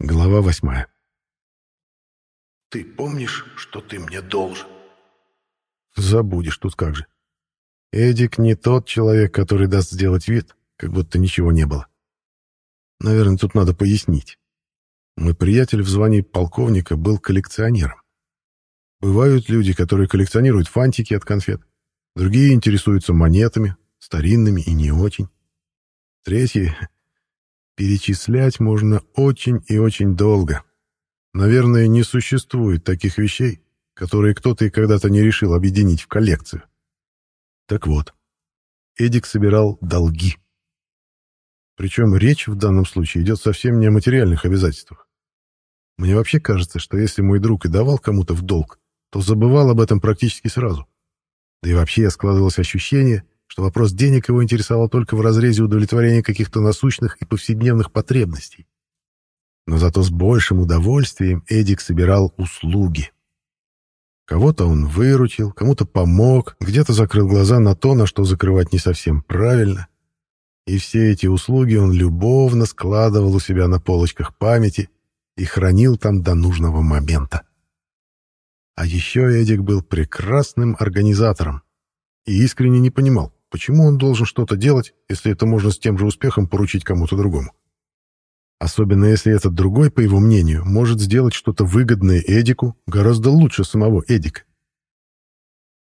Глава восьмая. «Ты помнишь, что ты мне должен?» Забудешь тут как же. Эдик не тот человек, который даст сделать вид, как будто ничего не было. Наверное, тут надо пояснить. Мой приятель в звании полковника был коллекционером. Бывают люди, которые коллекционируют фантики от конфет. Другие интересуются монетами, старинными и не очень. Третьи Перечислять можно очень и очень долго. Наверное, не существует таких вещей, которые кто-то и когда-то не решил объединить в коллекцию. Так вот, Эдик собирал долги. Причем речь в данном случае идет совсем не о материальных обязательствах. Мне вообще кажется, что если мой друг и давал кому-то в долг, то забывал об этом практически сразу. Да и вообще складывалось ощущение, что вопрос денег его интересовал только в разрезе удовлетворения каких-то насущных и повседневных потребностей. Но зато с большим удовольствием Эдик собирал услуги. Кого-то он выручил, кому-то помог, где-то закрыл глаза на то, на что закрывать не совсем правильно. И все эти услуги он любовно складывал у себя на полочках памяти и хранил там до нужного момента. А еще Эдик был прекрасным организатором и искренне не понимал, Почему он должен что-то делать, если это можно с тем же успехом поручить кому-то другому? Особенно если этот другой, по его мнению, может сделать что-то выгодное Эдику гораздо лучше самого Эдика.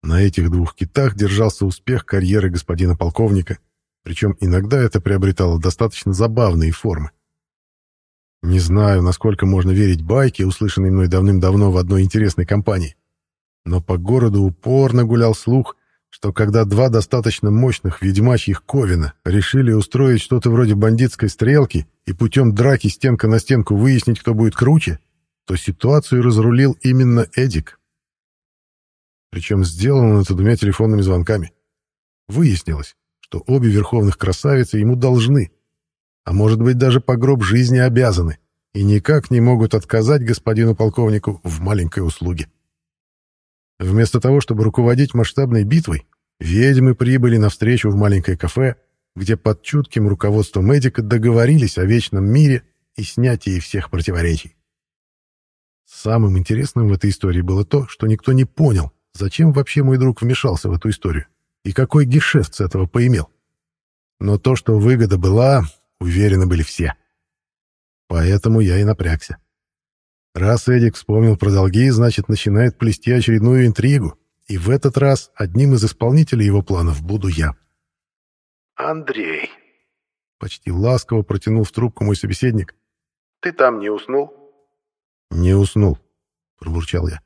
На этих двух китах держался успех карьеры господина полковника, причем иногда это приобретало достаточно забавные формы. Не знаю, насколько можно верить байке, услышанной мной давным-давно в одной интересной компании, но по городу упорно гулял слух, что когда два достаточно мощных ведьмачьих Ковина решили устроить что-то вроде бандитской стрелки и путем драки стенка на стенку выяснить, кто будет круче, то ситуацию разрулил именно Эдик. Причем сделал он это двумя телефонными звонками. Выяснилось, что обе верховных красавицы ему должны, а может быть даже по гроб жизни обязаны, и никак не могут отказать господину полковнику в маленькой услуге. Вместо того, чтобы руководить масштабной битвой, ведьмы прибыли навстречу в маленькое кафе, где под чутким руководством Эдика договорились о вечном мире и снятии всех противоречий. Самым интересным в этой истории было то, что никто не понял, зачем вообще мой друг вмешался в эту историю и какой гешефт с этого поимел. Но то, что выгода была, уверены были все. Поэтому я и напрягся. Раз Эдик вспомнил про долги, значит, начинает плести очередную интригу. И в этот раз одним из исполнителей его планов буду я. «Андрей», — почти ласково протянул в трубку мой собеседник. «Ты там не уснул?» «Не уснул», — пробурчал я.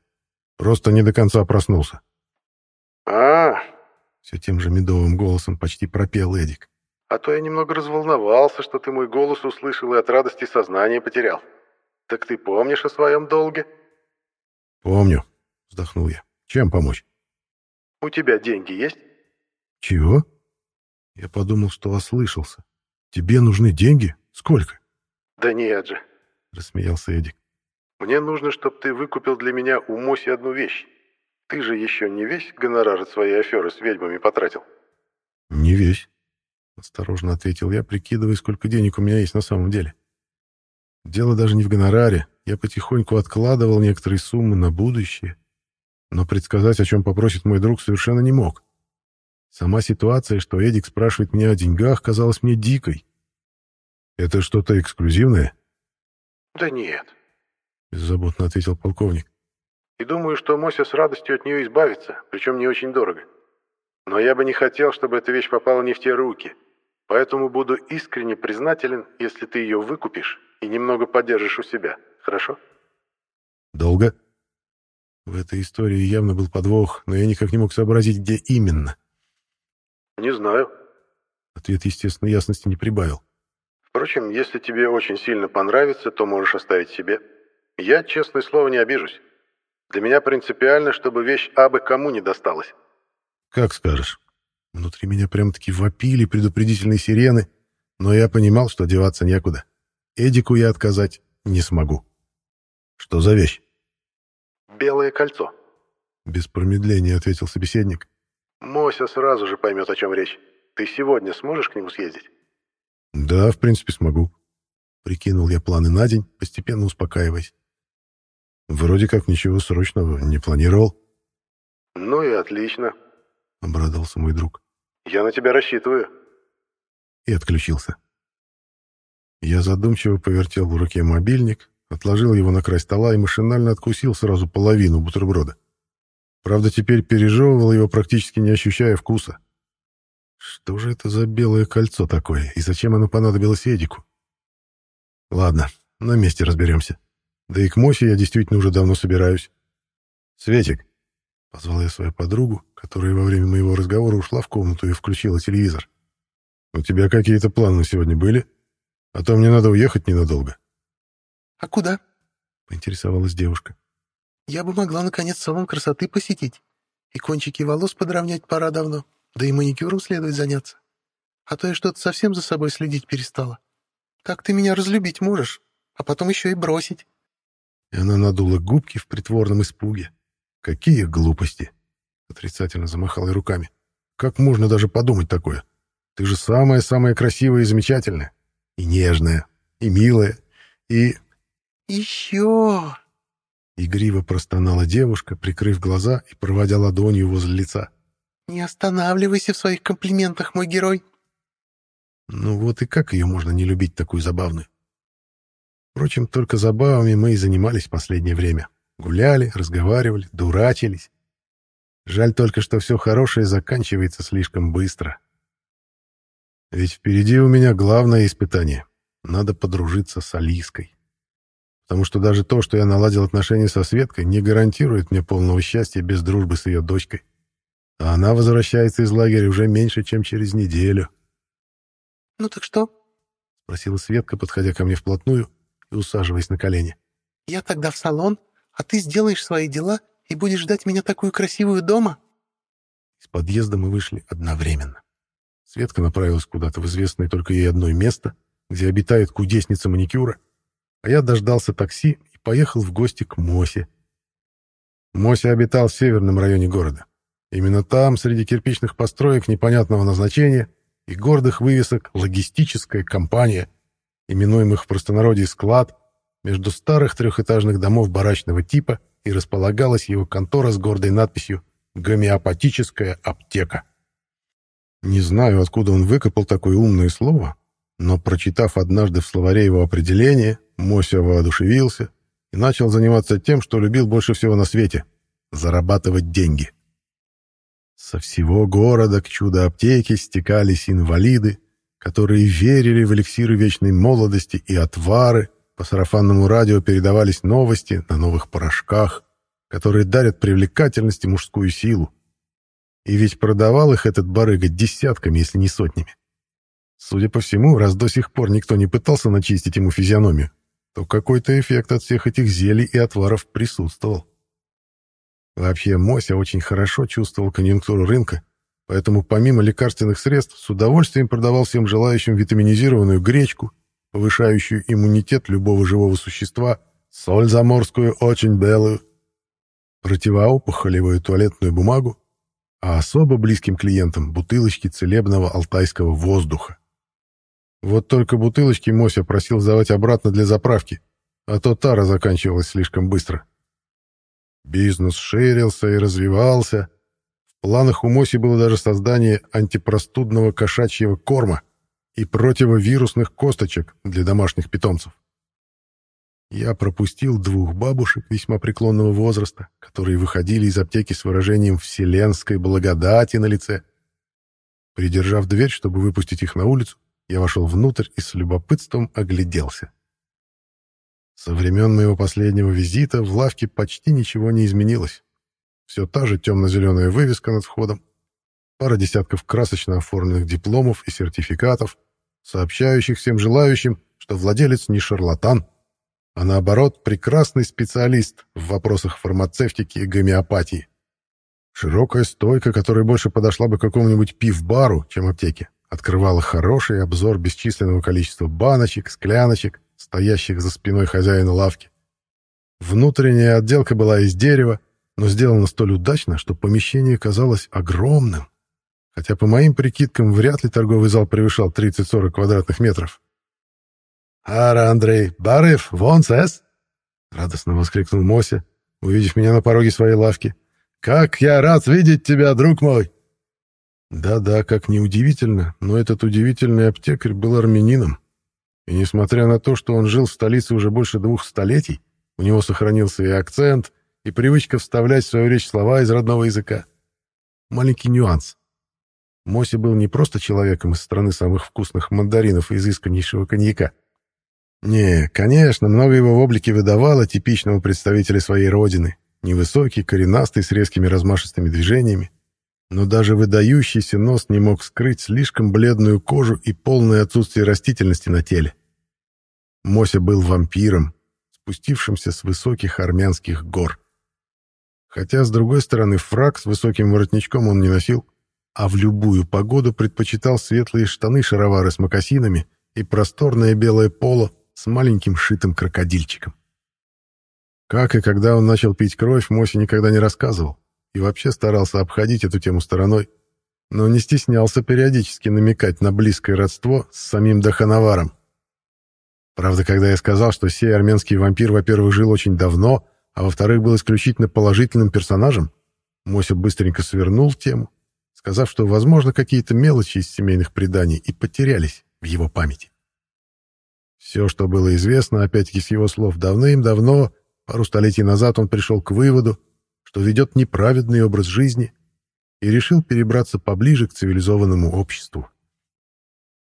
«Просто не до конца проснулся». «А, все тем же медовым голосом почти пропел Эдик. «А то я немного разволновался, что ты мой голос услышал и от радости сознание потерял». «Так ты помнишь о своем долге?» «Помню», — вздохнул я. «Чем помочь?» «У тебя деньги есть?» «Чего?» Я подумал, что ослышался. «Тебе нужны деньги? Сколько?» «Да нет же», — рассмеялся Эдик. «Мне нужно, чтобы ты выкупил для меня у Моси одну вещь. Ты же еще не весь гонорар от своей аферы с ведьмами потратил?» «Не весь», — осторожно ответил я, прикидывая, сколько денег у меня есть на самом деле. Дело даже не в гонораре. Я потихоньку откладывал некоторые суммы на будущее. Но предсказать, о чем попросит мой друг, совершенно не мог. Сама ситуация, что Эдик спрашивает меня о деньгах, казалась мне дикой. «Это что-то эксклюзивное?» «Да нет», — беззаботно ответил полковник. «И думаю, что Мося с радостью от нее избавится, причем не очень дорого. Но я бы не хотел, чтобы эта вещь попала не в те руки, поэтому буду искренне признателен, если ты ее выкупишь и немного поддержишь у себя, хорошо?» «Долго?» В этой истории явно был подвох, но я никак не мог сообразить, где именно. «Не знаю». Ответ, естественно, ясности не прибавил. «Впрочем, если тебе очень сильно понравится, то можешь оставить себе. Я, честное слово, не обижусь. Для меня принципиально, чтобы вещь абы кому не досталась». «Как скажешь». Внутри меня прям-таки вопили предупредительные сирены, но я понимал, что деваться некуда. Эдику я отказать не смогу. Что за вещь? Белое кольцо. Без промедления ответил собеседник. Мося сразу же поймет, о чем речь. Ты сегодня сможешь к нему съездить? Да, в принципе, смогу. Прикинул я планы на день, постепенно успокаиваясь. Вроде как ничего срочного не планировал. «Ну и отлично», — обрадовался мой друг. «Я на тебя рассчитываю». И отключился. Я задумчиво повертел в руке мобильник, отложил его на край стола и машинально откусил сразу половину бутерброда. Правда, теперь пережевывал его, практически не ощущая вкуса. Что же это за белое кольцо такое, и зачем оно понадобилось Эдику? Ладно, на месте разберемся. Да и к Мосе я действительно уже давно собираюсь. Светик, — позвал я свою подругу, которая во время моего разговора ушла в комнату и включила телевизор. «У тебя какие-то планы сегодня были? А то мне надо уехать ненадолго». «А куда?» — поинтересовалась девушка. «Я бы могла, наконец, салон красоты посетить. И кончики волос подровнять пора давно, да и маникюром следует заняться. А то я что-то совсем за собой следить перестала. Как ты меня разлюбить можешь, а потом еще и бросить?» И она надула губки в притворном испуге. Какие глупости! Отрицательно замахал я руками. Как можно даже подумать такое? Ты же самая-самая красивая и замечательная. И нежная, и милая, и... Еще! Игриво простонала девушка, прикрыв глаза и проводя ладонью возле лица. «Не останавливайся в своих комплиментах, мой герой!» Ну вот и как ее можно не любить, такую забавную? Впрочем, только забавами мы и занимались в последнее время. Гуляли, разговаривали, дурачились. Жаль только, что все хорошее заканчивается слишком быстро. Ведь впереди у меня главное испытание. Надо подружиться с Алиской. Потому что даже то, что я наладил отношения со Светкой, не гарантирует мне полного счастья без дружбы с ее дочкой. А она возвращается из лагеря уже меньше, чем через неделю. «Ну так что?» — спросила Светка, подходя ко мне вплотную и усаживаясь на колени. «Я тогда в салон, а ты сделаешь свои дела и будешь ждать меня такую красивую дома?» Из подъезда мы вышли одновременно. Светка направилась куда-то в известное только ей одно место, где обитает кудесница маникюра, а я дождался такси и поехал в гости к Мосе. Мося обитал в северном районе города. Именно там, среди кирпичных построек непонятного назначения и гордых вывесок «Логистическая компания», именуемых в простонародье «Склад», между старых трехэтажных домов барачного типа и располагалась его контора с гордой надписью «Гомеопатическая аптека». Не знаю, откуда он выкопал такое умное слово, но, прочитав однажды в словаре его определение, Мося воодушевился и начал заниматься тем, что любил больше всего на свете — зарабатывать деньги. Со всего города к чудо-аптеке стекались инвалиды, которые верили в эликсиры вечной молодости и отвары, по сарафанному радио передавались новости на новых порошках, которые дарят привлекательность и мужскую силу. И ведь продавал их этот барыга десятками, если не сотнями. Судя по всему, раз до сих пор никто не пытался начистить ему физиономию, то какой-то эффект от всех этих зелий и отваров присутствовал. Вообще, Мося очень хорошо чувствовал конъюнктуру рынка, поэтому помимо лекарственных средств с удовольствием продавал всем желающим витаминизированную гречку, повышающую иммунитет любого живого существа, соль заморскую очень белую, противоопухолевую туалетную бумагу, а особо близким клиентам бутылочки целебного алтайского воздуха. Вот только бутылочки Мося просил сдавать обратно для заправки, а то тара заканчивалась слишком быстро. Бизнес ширился и развивался. В планах у Моси было даже создание антипростудного кошачьего корма, и противовирусных косточек для домашних питомцев. Я пропустил двух бабушек весьма преклонного возраста, которые выходили из аптеки с выражением «вселенской благодати» на лице. Придержав дверь, чтобы выпустить их на улицу, я вошел внутрь и с любопытством огляделся. Со времен моего последнего визита в лавке почти ничего не изменилось. Все та же темно-зеленая вывеска над входом, пара десятков красочно оформленных дипломов и сертификатов, сообщающих всем желающим, что владелец не шарлатан, а наоборот прекрасный специалист в вопросах фармацевтики и гомеопатии. Широкая стойка, которая больше подошла бы какому-нибудь пив-бару, чем аптеке, открывала хороший обзор бесчисленного количества баночек, скляночек, стоящих за спиной хозяина лавки. Внутренняя отделка была из дерева, но сделана столь удачно, что помещение казалось огромным хотя по моим прикидкам вряд ли торговый зал превышал 30-40 квадратных метров. «Ара, Андрей, Барев, вон сэс!» — радостно воскликнул Мося, увидев меня на пороге своей лавки. «Как я рад видеть тебя, друг мой!» Да-да, как неудивительно, но этот удивительный аптекарь был армянином. И несмотря на то, что он жил в столице уже больше двух столетий, у него сохранился и акцент, и привычка вставлять в свою речь слова из родного языка. Маленький нюанс. Моси был не просто человеком из страны самых вкусных мандаринов и изысканнейшего коньяка. Не, конечно, много его в облике выдавало типичного представителя своей родины. Невысокий, коренастый, с резкими размашистыми движениями. Но даже выдающийся нос не мог скрыть слишком бледную кожу и полное отсутствие растительности на теле. Мося был вампиром, спустившимся с высоких армянских гор. Хотя, с другой стороны, фраг с высоким воротничком он не носил, а в любую погоду предпочитал светлые штаны-шаровары с мокасинами и просторное белое поло с маленьким шитым крокодильчиком. Как и когда он начал пить кровь, Моси никогда не рассказывал и вообще старался обходить эту тему стороной, но не стеснялся периодически намекать на близкое родство с самим Дахановаром. Правда, когда я сказал, что сей армянский вампир, во-первых, жил очень давно, а во-вторых, был исключительно положительным персонажем, Мося быстренько свернул тему, сказав, что, возможно, какие-то мелочи из семейных преданий и потерялись в его памяти. Все, что было известно, опять-таки с его слов, давным-давно, пару столетий назад он пришел к выводу, что ведет неправедный образ жизни и решил перебраться поближе к цивилизованному обществу.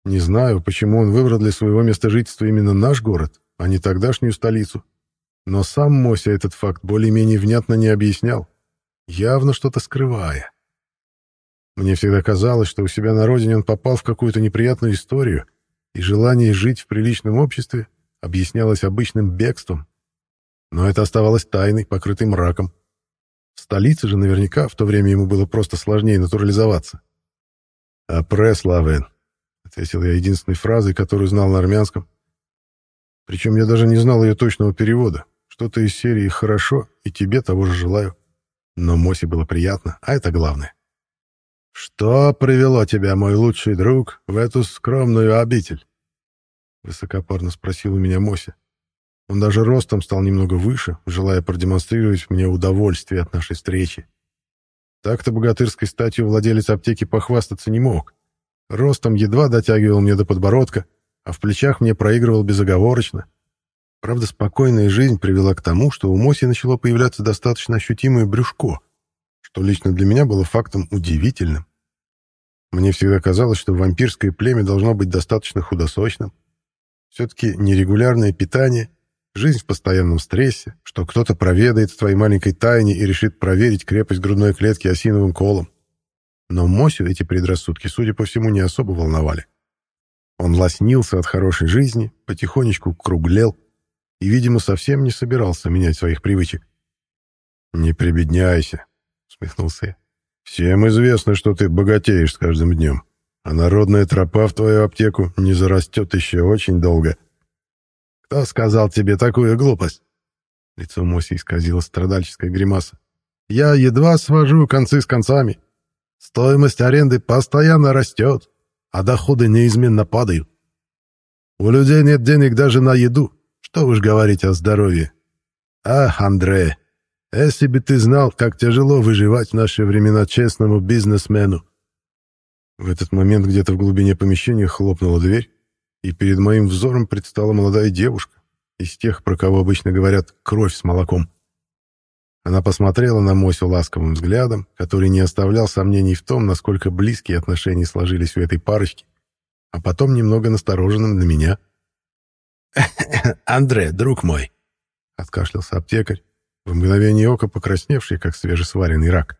Не знаю, почему он выбрал для своего места жительства именно наш город, а не тогдашнюю столицу. Но сам Мося этот факт более-менее внятно не объяснял, явно что-то скрывая. Мне всегда казалось, что у себя на родине он попал в какую-то неприятную историю, и желание жить в приличном обществе объяснялось обычным бегством. Но это оставалось тайной, покрытой мраком. В столице же наверняка в то время ему было просто сложнее натурализоваться. «Апресс, Лавен», — ответил я единственной фразой, которую знал на армянском. Причем я даже не знал ее точного перевода. Что-то из серии «хорошо» и тебе того же желаю. Но Мосе было приятно, а это главное. «Что привело тебя, мой лучший друг, в эту скромную обитель?» Высокопарно спросил у меня Мося. Он даже ростом стал немного выше, желая продемонстрировать мне удовольствие от нашей встречи. Так-то богатырской статью владелец аптеки похвастаться не мог. Ростом едва дотягивал мне до подбородка, а в плечах мне проигрывал безоговорочно. Правда, спокойная жизнь привела к тому, что у Моси начало появляться достаточно ощутимое брюшко — что лично для меня было фактом удивительным. Мне всегда казалось, что вампирское племя должно быть достаточно худосочным. Все-таки нерегулярное питание, жизнь в постоянном стрессе, что кто-то проведает в твоей маленькой тайне и решит проверить крепость грудной клетки осиновым колом. Но Мосю эти предрассудки, судя по всему, не особо волновали. Он лоснился от хорошей жизни, потихонечку круглел и, видимо, совсем не собирался менять своих привычек. «Не прибедняйся», усмехнулся я. «Всем известно, что ты богатеешь с каждым днем, а народная тропа в твою аптеку не зарастет еще очень долго». «Кто сказал тебе такую глупость?» Лицо Моси исказило страдальческая гримаса. «Я едва свожу концы с концами. Стоимость аренды постоянно растет, а доходы неизменно падают. У людей нет денег даже на еду. Что уж говорить о здоровье. Ах, Андрей, если бы ты знал, как тяжело выживать в наши времена честному бизнесмену. В этот момент где-то в глубине помещения хлопнула дверь, и перед моим взором предстала молодая девушка, из тех, про кого обычно говорят «кровь с молоком». Она посмотрела на Мосю ласковым взглядом, который не оставлял сомнений в том, насколько близкие отношения сложились у этой парочки, а потом немного настороженным на меня. «Андре, друг мой», — откашлялся аптекарь, в мгновение ока покрасневший, как свежесваренный рак.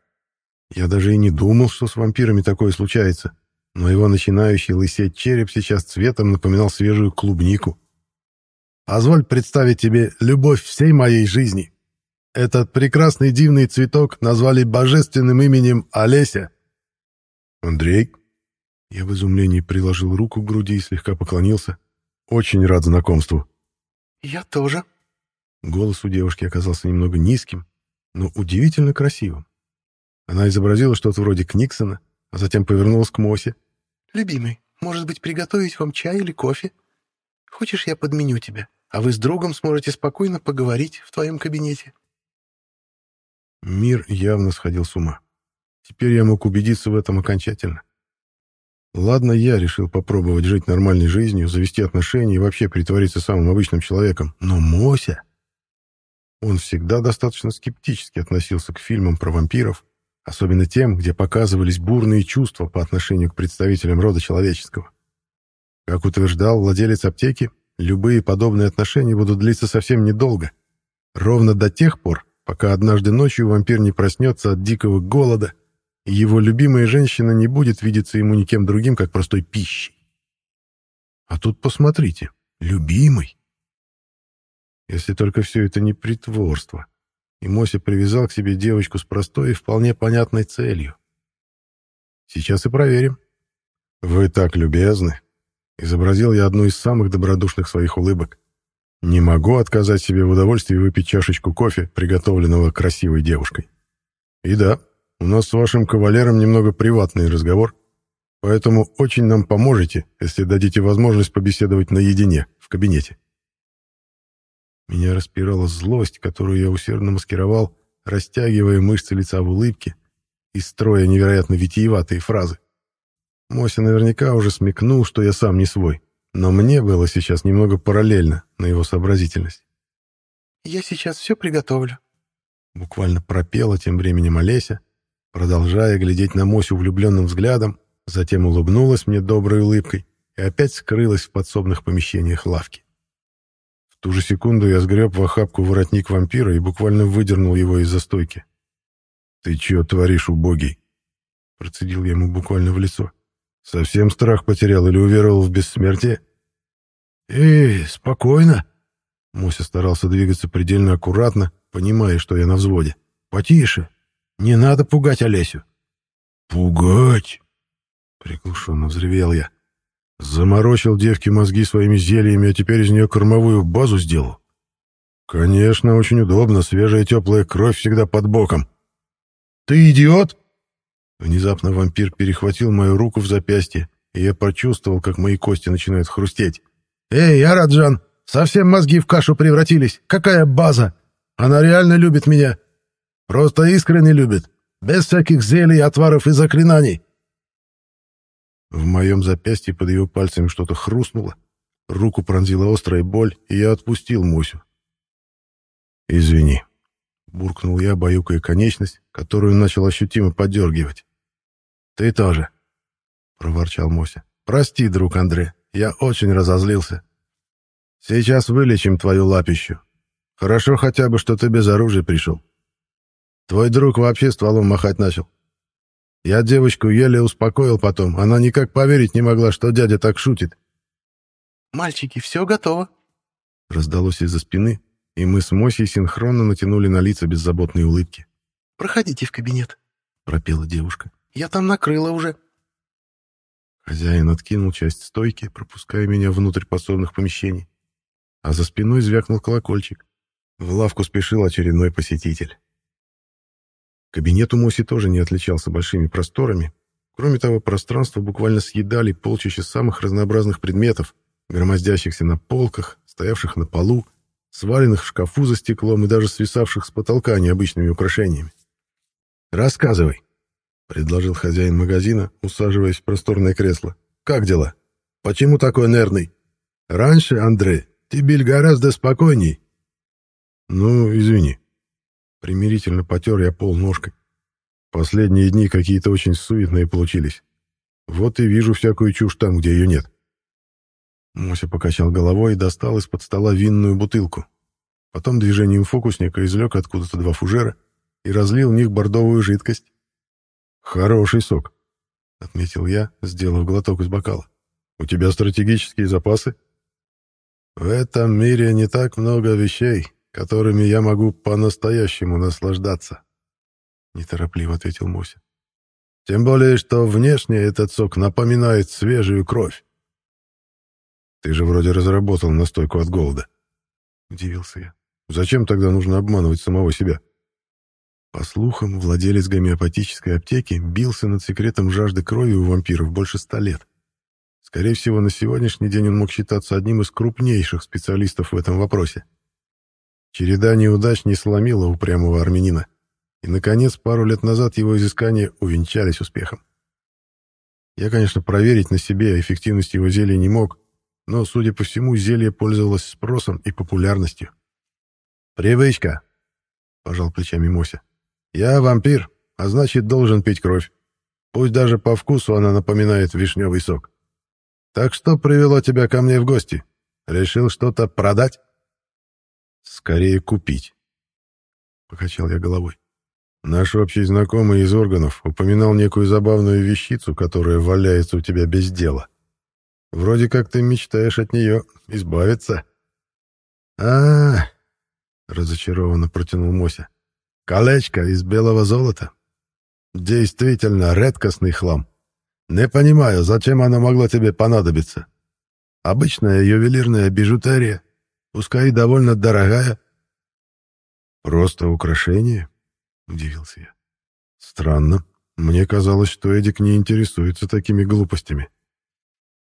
Я даже и не думал, что с вампирами такое случается, но его начинающий лысеть череп сейчас цветом напоминал свежую клубнику. «Позволь представить тебе любовь всей моей жизни. Этот прекрасный дивный цветок назвали божественным именем Олеся». «Андрей?» Я в изумлении приложил руку к груди и слегка поклонился. «Очень рад знакомству». «Я тоже», Голос у девушки оказался немного низким, но удивительно красивым. Она изобразила что-то вроде Книксона, а затем повернулась к Мосе. «Любимый, может быть, приготовить вам чай или кофе? Хочешь, я подменю тебя, а вы с другом сможете спокойно поговорить в твоем кабинете?» Мир явно сходил с ума. Теперь я мог убедиться в этом окончательно. Ладно, я решил попробовать жить нормальной жизнью, завести отношения и вообще притвориться самым обычным человеком. Но Мося... Он всегда достаточно скептически относился к фильмам про вампиров, особенно тем, где показывались бурные чувства по отношению к представителям рода человеческого. Как утверждал владелец аптеки, любые подобные отношения будут длиться совсем недолго, ровно до тех пор, пока однажды ночью вампир не проснется от дикого голода и его любимая женщина не будет видеться ему никем другим, как простой пищей. А тут посмотрите, любимый. Если только все это не притворство, и Мося привязал к себе девочку с простой и вполне понятной целью. Сейчас и проверим. Вы так любезны. Изобразил я одну из самых добродушных своих улыбок. Не могу отказать себе в удовольствии выпить чашечку кофе, приготовленного красивой девушкой. И да, у нас с вашим кавалером немного приватный разговор, поэтому очень нам поможете, если дадите возможность побеседовать наедине, в кабинете. Меня распирала злость, которую я усердно маскировал, растягивая мышцы лица в улыбке и строя невероятно витиеватые фразы. Мося наверняка уже смекнул, что я сам не свой, но мне было сейчас немного параллельно на его сообразительность. «Я сейчас все приготовлю», — буквально пропела тем временем Олеся, продолжая глядеть на Мосю влюбленным взглядом, затем улыбнулась мне доброй улыбкой и опять скрылась в подсобных помещениях лавки. Ту же секунду я сгреб в охапку воротник вампира и буквально выдернул его из застойки. «Ты чё творишь, убогий?» Процедил я ему буквально в лицо. «Совсем страх потерял или уверовал в бессмертие?» «Эй, спокойно!» Мося старался двигаться предельно аккуратно, понимая, что я на взводе. «Потише, не надо пугать Олесю. Пугать? Приглушенно взревел я. Заморочил девке мозги своими зельями, а теперь из нее кормовую базу сделал. Конечно, очень удобно, свежая теплая кровь всегда под боком. Ты идиот? Внезапно вампир перехватил мою руку в запястье, и я почувствовал, как мои кости начинают хрустеть. «Эй, Араджан, совсем мозги в кашу превратились. Какая база? Она реально любит меня. Просто искренне любит, без всяких зелий, отваров и заклинаний. В моем запястье под его пальцами что-то хрустнуло, руку пронзила острая боль, и я отпустил Мусю. «Извини», — буркнул я, баюкая конечность, которую начал ощутимо подергивать. «Ты тоже», — проворчал Мося. «Прости, друг Андре, я очень разозлился. Сейчас вылечим твою лапищу. Хорошо хотя бы, что ты без оружия пришел. Твой друг вообще стволом махать начал. Я девочку еле успокоил потом. Она никак поверить не могла, что дядя так шутит. «Мальчики, все готово», — раздалось из-за спины, и мы с Мосей синхронно натянули на лица беззаботные улыбки. «Проходите в кабинет», — пропела девушка. «Я там накрыла уже». Хозяин откинул часть стойки, пропуская меня внутрь подсобных помещений, а за спиной звякнул колокольчик. В лавку спешил очередной посетитель. Кабинет у Моси тоже не отличался большими просторами. Кроме того, пространство буквально съедали полчища самых разнообразных предметов, громоздящихся на полках, стоявших на полу, сваленных в шкафу за стеклом и даже свисавших с потолка необычными украшениями. «Рассказывай», — предложил хозяин магазина, усаживаясь в просторное кресло. «Как дела? Почему такой нервный? Раньше, Андрей, ты был гораздо спокойней». «Ну, извини», Примирительно потер я пол ножкой. Последние дни какие-то очень суетные получились. Вот и вижу всякую чушь там, где ее нет. Мося покачал головой и достал из-под стола винную бутылку. Потом движением фокусника извлек откуда-то два фужера и разлил в них бордовую жидкость. «Хороший сок», — отметил я, сделав глоток из бокала. «У тебя стратегические запасы?» «В этом мире не так много вещей, которыми я могу по-настоящему наслаждаться», — неторопливо ответил Муся. «Тем более, что внешне этот сок напоминает свежую кровь». «Ты же вроде разработал настойку от голода», — удивился я. «Зачем тогда нужно обманывать самого себя?» По слухам, владелец гомеопатической аптеки бился над секретом жажды крови у вампиров больше ста лет. Скорее всего, на сегодняшний день он мог считаться одним из крупнейших специалистов в этом вопросе. Череда неудач не сломила упрямого армянина, и, наконец, пару лет назад его изыскания увенчались успехом. Я, конечно, проверить на себе эффективность его зелья не мог, но, судя по всему, зелье пользовалось спросом и популярностью. «Привычка», — пожал плечами Мося. «Я вампир, а значит, должен пить кровь. Пусть даже по вкусу она напоминает вишневый сок. Так что привело тебя ко мне в гости? Решил что-то продать?» «Скорее купить», — покачал я головой. Наш общий знакомый из органов упоминал некую забавную вещицу, которая валяется у тебя без дела. Вроде как ты мечтаешь от нее избавиться. а, -а, -а разочарованно протянул Мося. «Колечко из белого золота. Действительно редкостный хлам. Не понимаю, зачем оно могло тебе понадобиться. Обычная ювелирная бижутерия, пускай и довольно дорогая». «Просто украшение?» — удивился я. «Странно. Мне казалось, что Эдик не интересуется такими глупостями».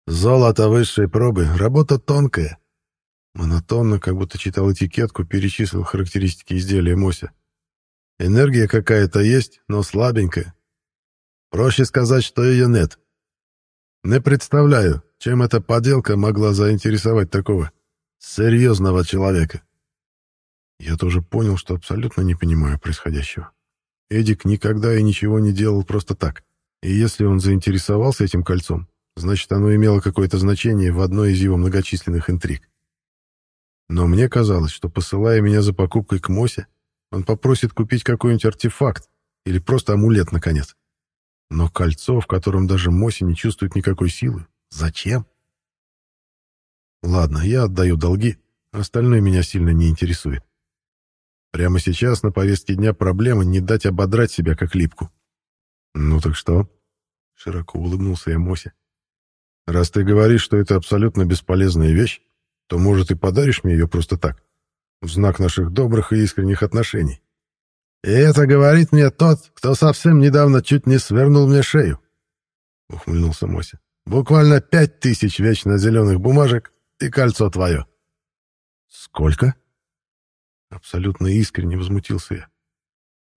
«Золото высшей пробы. Работа тонкая». Монотонно, как будто читал этикетку, перечислил характеристики изделия Мося. «Энергия какая-то есть, но слабенькая. Проще сказать, что ее нет. Не представляю, чем эта поделка могла заинтересовать такого серьезного человека. Я тоже понял, что абсолютно не понимаю происходящего. Эдик никогда и ничего не делал просто так. И если он заинтересовался этим кольцом, значит, оно имело какое-то значение в одной из его многочисленных интриг. Но мне казалось, что, посылая меня за покупкой к Мосе, он попросит купить какой-нибудь артефакт или просто амулет, наконец. Но кольцо, в котором даже Моси не чувствует никакой силы, зачем? Ладно, я отдаю долги, остальное меня сильно не интересует. Прямо сейчас на повестке дня проблема не дать ободрать себя как липку. «Ну так что?» — широко улыбнулся я Мосе. «Раз ты говоришь, что это абсолютно бесполезная вещь, то, может, и подаришь мне ее просто так, в знак наших добрых и искренних отношений». «И это говорит мне тот, кто совсем недавно чуть не свернул мне шею», — ухмыльнулся Мося. «Буквально пять тысяч вечно зеленых бумажек и кольцо твое». «Сколько?» Абсолютно искренне возмутился я.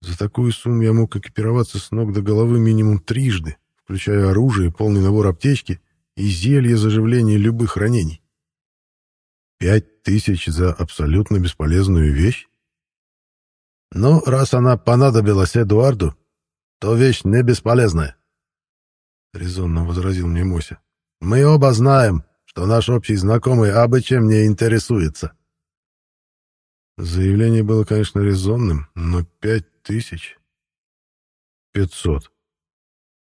За такую сумму я мог экипироваться с ног до головы минимум трижды, включая оружие, полный набор аптечки и зелье заживления любых ранений. Пять тысяч за абсолютно бесполезную вещь? Ну, раз она понадобилась Эдуарду, то вещь не бесполезная, — резонно возразил мне Мося. Мы оба знаем, что наш общий знакомый абы чем не интересуется. Заявление было, конечно, резонным, но пять тысяч... Пятьсот.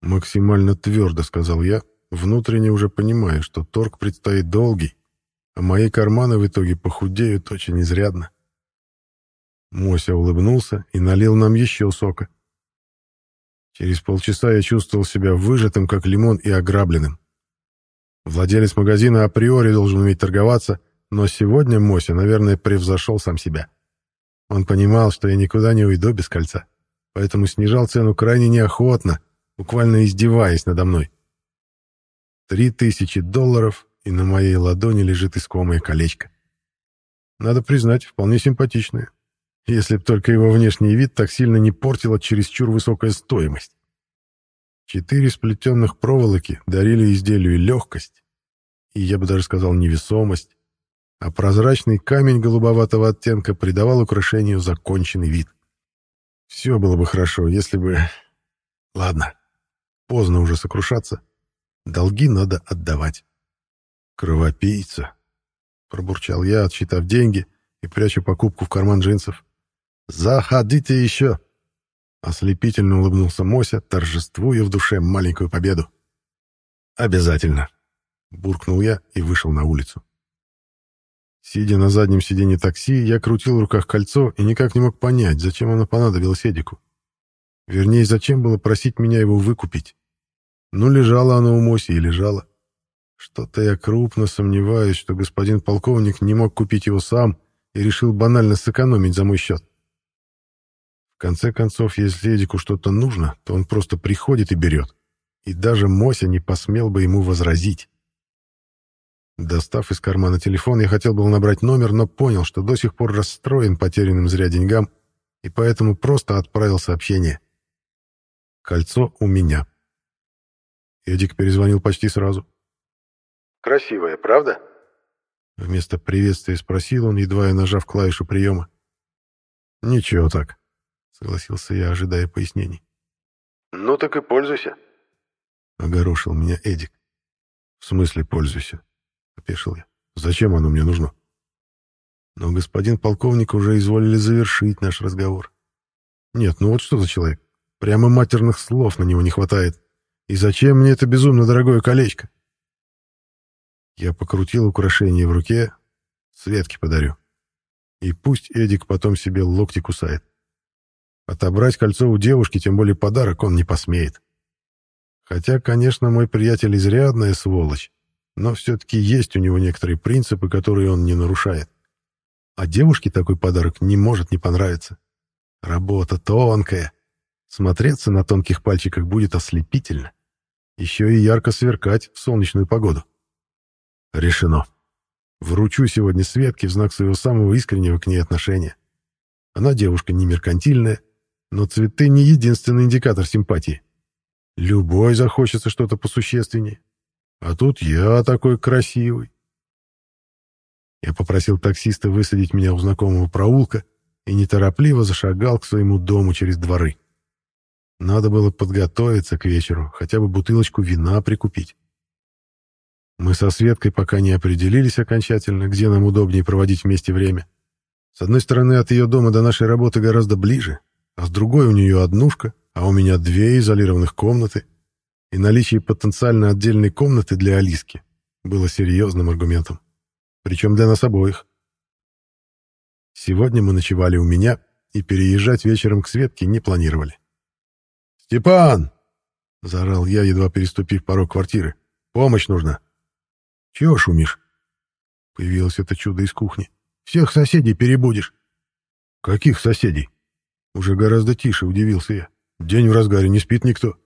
Максимально твердо, сказал я, внутренне уже понимая, что торг предстоит долгий, а мои карманы в итоге похудеют очень изрядно. Мося улыбнулся и налил нам еще сока. Через полчаса я чувствовал себя выжатым, как лимон, и ограбленным. Владелец магазина априори должен уметь торговаться, но сегодня Мося, наверное, превзошел сам себя. Он понимал, что я никуда не уйду без кольца, поэтому снижал цену крайне неохотно, буквально издеваясь надо мной. Три тысячи долларов, и на моей ладони лежит искомое колечко. Надо признать, вполне симпатичное, если б только его внешний вид так сильно не портила чересчур высокая стоимость. Четыре сплетенных проволоки дарили изделию легкость, и я бы даже сказал невесомость, а прозрачный камень голубоватого оттенка придавал украшению законченный вид. Все было бы хорошо, если бы... Ладно, поздно уже сокрушаться. Долги надо отдавать. Кровопийца. Пробурчал я, отсчитав деньги и прячу покупку в карман джинсов. «Заходите еще!» Ослепительно улыбнулся Мося, торжествуя в душе маленькую победу. «Обязательно!» — буркнул я и вышел на улицу. Сидя на заднем сиденье такси, я крутил в руках кольцо и никак не мог понять, зачем оно понадобилось Эдику. Вернее, зачем было просить меня его выкупить. Ну, лежало оно у Моси и лежало. Что-то я крупно сомневаюсь, что господин полковник не мог купить его сам и решил банально сэкономить за мой счет. Конце концов, если Эдику что-то нужно, то он просто приходит и берет. И даже Мося не посмел бы ему возразить. Достав из кармана телефон, я хотел был набрать номер, но понял, что до сих пор расстроен потерянным зря деньгам, и поэтому просто отправил сообщение. «Кольцо у меня». Эдик перезвонил почти сразу. «Красивая, правда?» Вместо приветствия спросил он, едва я нажав клавишу приема. «Ничего так», — согласился я, ожидая пояснений. «Ну так и пользуйся», — огорошил меня Эдик. «В смысле пользуйся?» — опешил я. «Зачем оно мне нужно?» Но господин полковник уже изволили завершить наш разговор. Нет, ну вот что за человек? Прямо матерных слов на него не хватает. И зачем мне это безумно дорогое колечко? Я покрутил украшение в руке, Светке подарю. И пусть Эдик потом себе локти кусает. Отобрать кольцо у девушки, тем более подарок, он не посмеет. Хотя, конечно, мой приятель изрядная сволочь, но все-таки есть у него некоторые принципы, которые он не нарушает. А девушке такой подарок не может не понравиться. Работа тонкая. Смотреться на тонких пальчиках будет ослепительно. Еще и ярко сверкать в солнечную погоду. Решено. Вручу сегодня Светке в знак своего самого искреннего к ней отношения. Она девушка не меркантильная, но цветы не единственный индикатор симпатии. Любой захочется что-то посущественнее. А тут я такой красивый. Я попросил таксиста высадить меня у знакомого проулка и неторопливо зашагал к своему дому через дворы. Надо было подготовиться к вечеру, хотя бы бутылочку вина прикупить. Мы со Светкой пока не определились окончательно, где нам удобнее проводить вместе время. С одной стороны, от ее дома до нашей работы гораздо ближе, а с другой у нее однушка, а у меня две изолированных комнаты, и наличие потенциально отдельной комнаты для Алиски было серьезным аргументом причем для нас обоих. Сегодня мы ночевали у меня и переезжать вечером к Светке не планировали. «Степан!» — заорал я, едва переступив порог квартиры. «Помощь нужна!» «Чего шумишь?» Появилось это чудо из кухни. «Всех соседей перебудешь!» «Каких соседей?» Уже гораздо тише удивился я. «День в разгаре, не спит никто».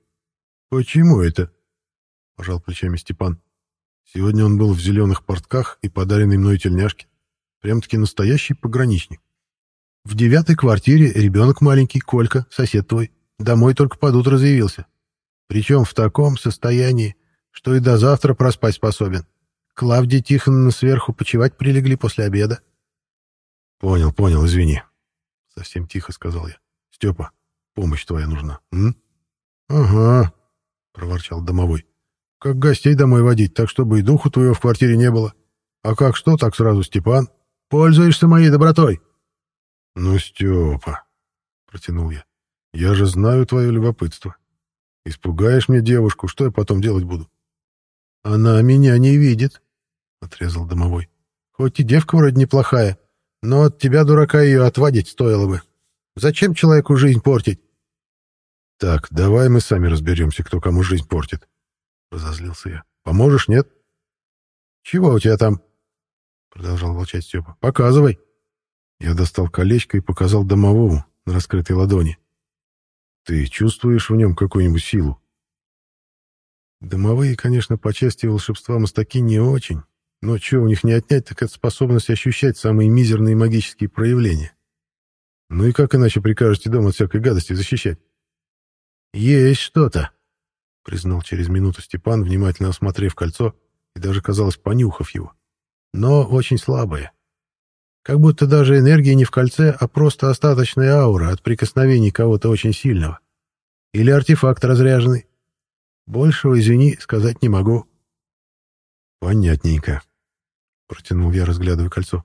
«Почему это?» — пожал плечами Степан. Сегодня он был в зеленых портках и подаренной мной тельняшке. Прям-таки настоящий пограничник. В девятой квартире ребенок маленький, Колька, сосед твой, домой только под утро заявился. Причем в таком состоянии, что и до завтра проспать способен. Клавдия Тихоновна сверху почевать прилегли после обеда. «Понял, понял, извини», — совсем тихо сказал я. «Степа, помощь твоя нужна, м?» «Ага», — проворчал домовой. Как гостей домой водить, так чтобы и духу твоего в квартире не было. А как что, так сразу, Степан. Пользуешься моей добротой. Ну, Степа, протянул я. Я же знаю твое любопытство. Испугаешь мне девушку, что я потом делать буду? Она меня не видит, отрезал домовой. Хоть и девка вроде неплохая, но от тебя, дурака, ее отводить стоило бы. Зачем человеку жизнь портить? Так, давай мы сами разберемся, кто кому жизнь портит. Разозлился я. «Поможешь, нет?» «Чего у тебя там?» Продолжал молчать Степа. «Показывай». Я достал колечко и показал домовому на раскрытой ладони. «Ты чувствуешь в нем какую-нибудь силу?» Домовые, конечно, по части волшебства мастаки не очень, но что у них не отнять, так это способность ощущать самые мизерные магические проявления. Ну и как иначе прикажете дом от всякой гадости защищать? «Есть что-то», признал через минуту Степан, внимательно осмотрев кольцо и даже, казалось, понюхав его. Но очень слабое. Как будто даже энергия не в кольце, а просто остаточная аура от прикосновений кого-то очень сильного. Или артефакт разряженный. Большего, извини, сказать не могу. Понятненько. Протянул я, разглядывая кольцо.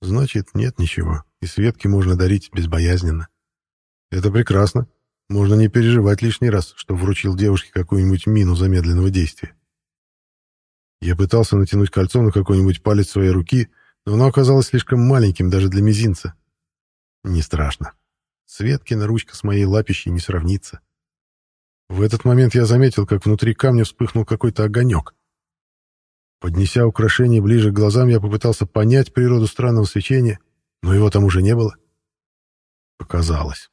Значит, нет ничего, и Светке можно дарить безбоязненно. Это прекрасно. Можно не переживать лишний раз, что вручил девушке какую-нибудь мину замедленного действия. Я пытался натянуть кольцо на какой-нибудь палец своей руки, но оно оказалось слишком маленьким даже для мизинца. Не страшно. Светкина ручка с моей лапищей не сравнится. В этот момент я заметил, как внутри камня вспыхнул какой-то огонек. Поднеся украшение ближе к глазам, я попытался понять природу странного свечения, но его там уже не было. Показалось.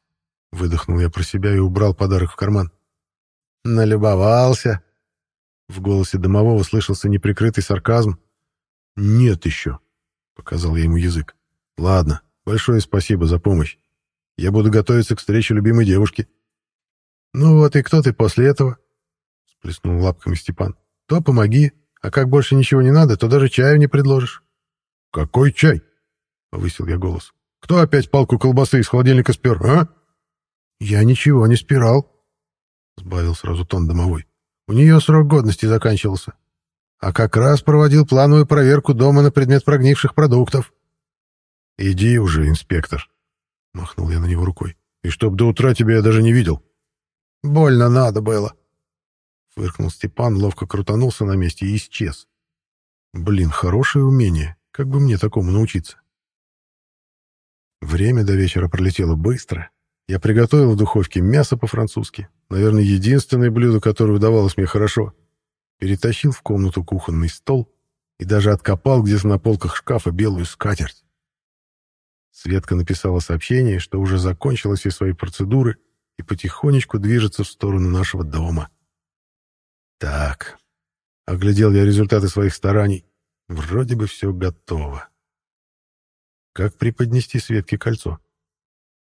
Выдохнул я про себя и убрал подарок в карман. «Налюбовался!» В голосе домового слышался неприкрытый сарказм, «Нет еще», — показал я ему язык. «Ладно, большое спасибо за помощь. Я буду готовиться к встрече любимой девушки». «Ну вот и кто ты после этого?» — сплеснул лапками Степан. «То помоги, а как больше ничего не надо, то даже чаю не предложишь». «Какой чай?» — повысил я голос. «Кто опять палку колбасы из холодильника спер, а?» «Я ничего не спирал», — сбавил сразу тон домовой. «У нее срок годности заканчивался. А как раз проводил плановую проверку дома на предмет прогнивших продуктов». «Иди уже, инспектор», — махнул я на него рукой. «И чтоб до утра тебя я даже не видел». «Больно надо было», — фыркнул Степан, ловко крутанулся на месте и исчез. «Блин, хорошее умение. Как бы мне такому научиться?» Время до вечера пролетело быстро. Я приготовил в духовке мясо по-французски, наверное, единственное блюдо, которое удавалось мне хорошо. Перетащил в комнату кухонный стол и даже откопал где-то на полках шкафа белую скатерть. Светка написала сообщение, что уже закончила все свои процедуры и потихонечку движется в сторону нашего дома. Так, оглядел я результаты своих стараний. Вроде бы все готово. Как преподнести Светке кольцо?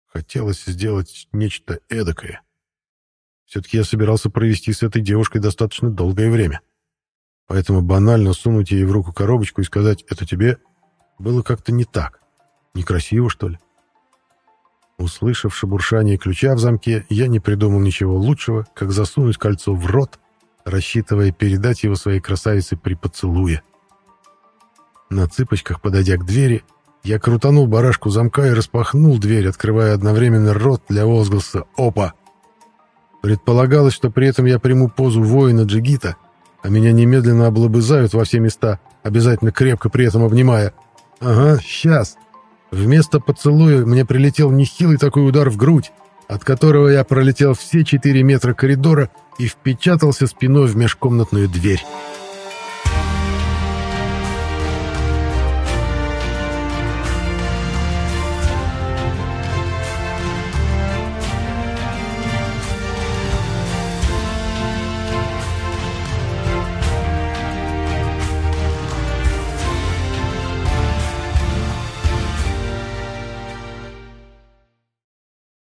Хотелось сделать нечто эдакое. Все-таки я собирался провести с этой девушкой достаточно долгое время. Поэтому банально сунуть ей в руку коробочку и сказать «это тебе» было как-то не так. Некрасиво, что ли? Услышав шебуршание ключа в замке, я не придумал ничего лучшего, как засунуть кольцо в рот, рассчитывая передать его своей красавице при поцелуе. На цыпочках, подойдя к двери, я крутанул барашку замка и распахнул дверь, открывая одновременно рот для возгласа «Опа!». Предполагалось, что при этом я приму позу воина-джигита, а меня немедленно облобызают во все места, обязательно крепко при этом обнимая. «Ага, сейчас!» Вместо поцелуя мне прилетел нехилый такой удар в грудь, от которого я пролетел все четыре метра коридора и впечатался спиной в межкомнатную дверь.